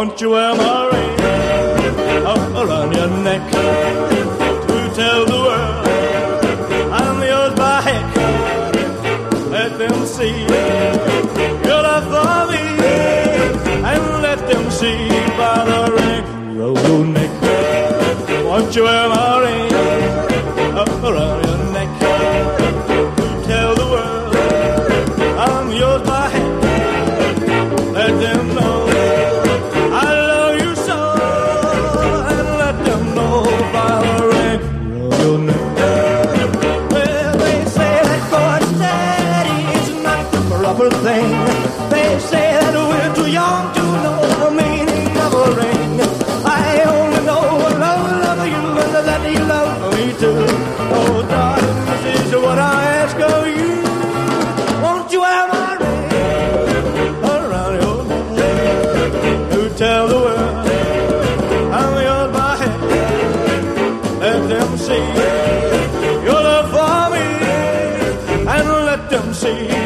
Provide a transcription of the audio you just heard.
Won't you wear my ring up around your neck to tell the world I'm yours by heck? Let them see you're love for me, and let them see by the ring your neck. Won't you wear my ring up around your neck to tell the world I'm yours by heck? Let them simple thing. They say that we're too young to know the meaning of a ring. I only know I love, love you, and that you love me too. Oh, darling, this is what I ask of you. Won't you have my ring around your neck? You tell the world I'm yours by hand. Let them see your love for me, and let them see.